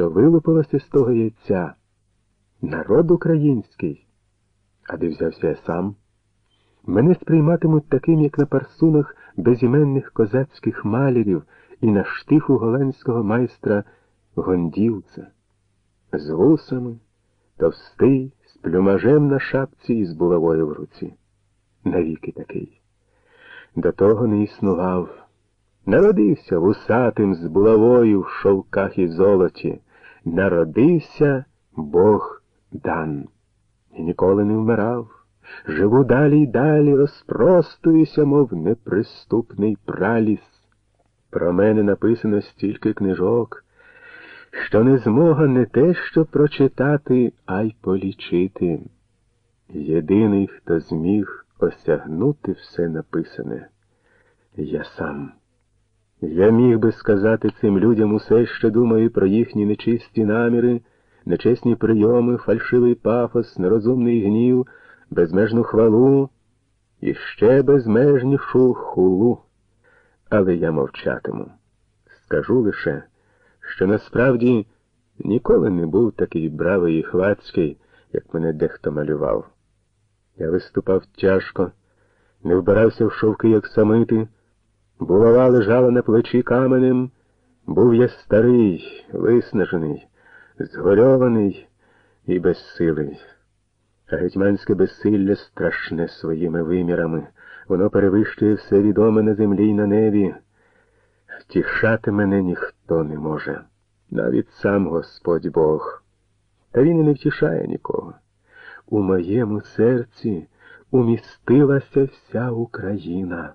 що вилупилося з того яйця. Народ український. А де взявся я сам? Мене сприйматимуть таким, як на парсунах безіменних козацьких малярів і на штиху голландського майстра Гондівця. З вусами, товстий, з плюмажем на шапці і з булавою в руці. Навіки такий. До того не існував. Народився вусатим з булавою в шовках і золоті. Народився Бог дан. І ніколи не вмирав. Живу далі й далі, розпростуюся, мов неприступний праліс. Про мене написано стільки книжок, що не змога не те, що прочитати, а й полічити. Єдиний, хто зміг осягнути все написане, я сам. Я міг би сказати цим людям усе, що думаю про їхні нечисті наміри, нечесні прийоми, фальшивий пафос, нерозумний гнів, безмежну хвалу і ще безмежнішу хулу. Але я мовчатиму. Скажу лише, що насправді ніколи не був такий бравий і хвацький, як мене дехто малював. Я виступав тяжко, не вбирався в шовки, як самити. Булава лежала на плечі каменем, був я старий, виснажений, згорьований і безсилий. А гетьманське безсилля страшне своїми вимірами, воно перевищує все відоме на землі й на небі. Втішати мене ніхто не може, навіть сам Господь Бог. Та він і не втішає нікого. У моєму серці умістилася вся Україна.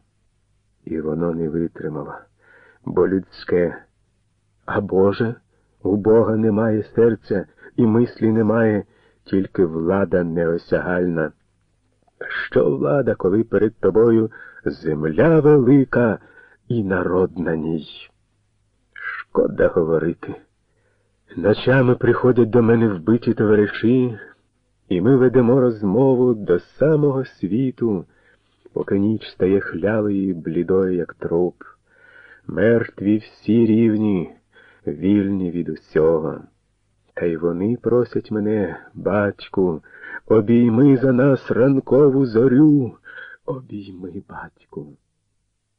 І воно не витримало, бо людське, а Боже, у Бога немає серця і мислі немає, тільки влада неосягальна. Що влада, коли перед тобою земля велика і народ на ній? Шкода говорити. Ночами приходять до мене вбиті товариші, і ми ведемо розмову до самого світу поки ніч стає хлявою і блідою, як труп. Мертві всі рівні, вільні від усього. Та й вони просять мене, батьку, обійми за нас ранкову зорю, обійми, батьку.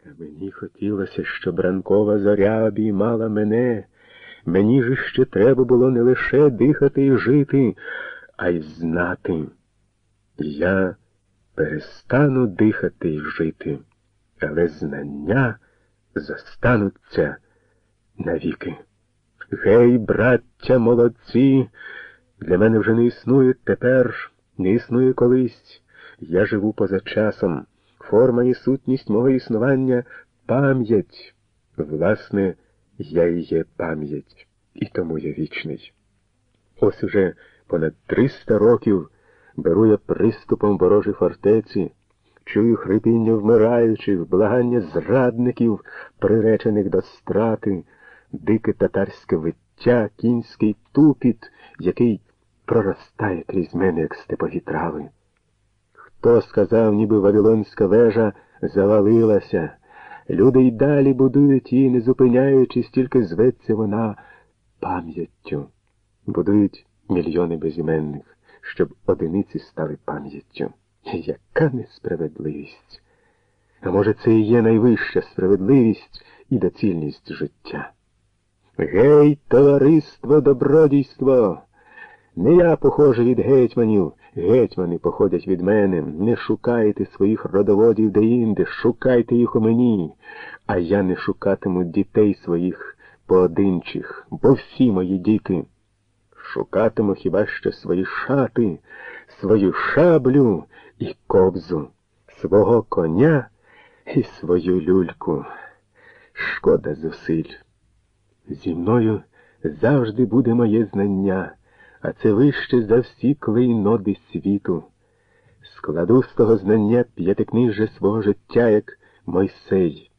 А мені хотілося, щоб ранкова зоря обіймала мене. Мені ж ще треба було не лише дихати і жити, а й знати. Я перестану дихати і жити, але знання зостануться навіки. Гей, браття молодці, для мене вже не існує тепер, не існує колись. Я живу поза часом. Форма і сутність мого існування пам'ять. Власне, я і є пам'ять, і тому я вічний. Ось уже понад триста років беру я приступом ворожі фортеці, чую хрипіння вмираючих, благання зрадників, приречених до страти, дике татарське виття, кінський тупіт, який проростає крізь мене, як степові трави. Хто сказав, ніби Вавилонська вежа завалилася, люди й далі будують її, не зупиняючись, тільки зветься вона пам'яттю. Будують мільйони безіменних щоб одиниці стали пам'яттю. Яка несправедливість! А може, це і є найвища справедливість і доцільність життя? Гей, товариство, добродійство! Не я похожий від гетьманів, гетьмани походять від мене. Не шукайте своїх родоводів де-інде, шукайте їх у мені, а я не шукатиму дітей своїх поодинчих, бо всі мої діти. Шукатиму хіба що свої шати, свою шаблю і кобзу, свого коня і свою люльку. Шкода зусиль. Зі мною завжди буде моє знання, а це вище за всі клейноди світу. Складу з того знання п'ятикнижжя свого життя, як Мойсей,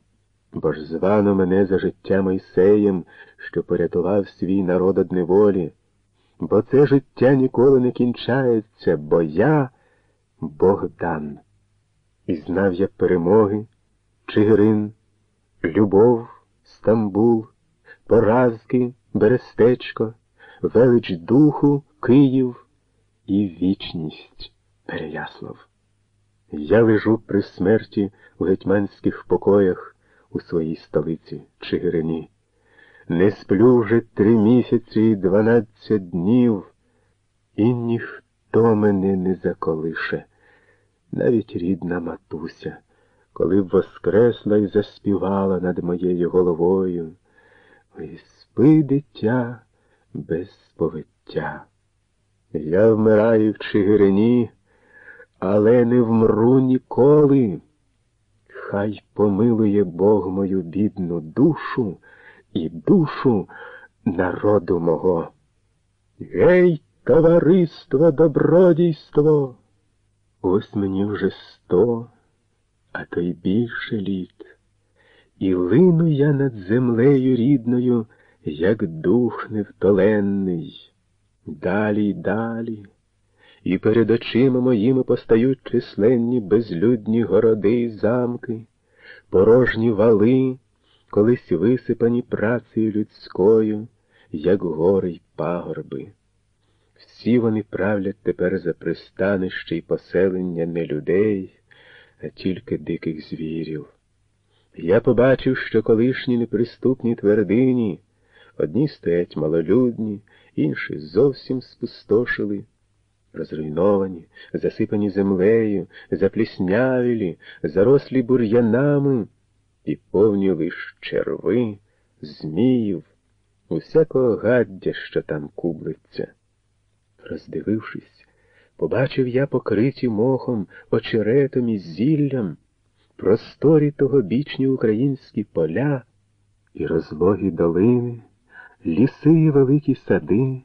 бо ж звано мене за життя Мойсеєм, що порятував свій народ од неволі бо це життя ніколи не кінчається, бо я Богдан. І знав я перемоги, Чигирин, Любов, Стамбул, поразки, Берестечко, велич духу, Київ і вічність Переяслав. Я лежу при смерті у гетьманських покоях у своїй столиці Чигирині. Не сплю вже три місяці і дванадцять днів, і ніхто мене не заколише, навіть рідна матуся, коли б воскресла і заспівала над моєю головою. Ой, спи, дитя, без сповиття. Я вмираю в Чигирині, але не вмру ніколи. Хай помилує Бог мою бідну душу і душу народу мого. Гей, товариство, добродійство! Ось мені вже сто, а то й більше літ. І лину я над землею рідною, як дух невтоленний. Далі й далі, і перед очима моїми постають численні безлюдні городи й замки, порожні вали, колись висипані працею людською, як гори й пагорби. Всі вони правлять тепер за пристанище й поселення не людей, а тільки диких звірів. Я побачив, що колишні неприступні твердині, одні стоять малолюдні, інші зовсім спустошили, розруйновані, засипані землею, запліснявілі, зарослі бур'янами і повні лиш черви, зміїв, усякого гаддя, що там кублиться. Роздивившись, побачив я покриті мохом, очеретом і зіллям, просторі тогобічні українські поля і розлогі долини, ліси і великі сади,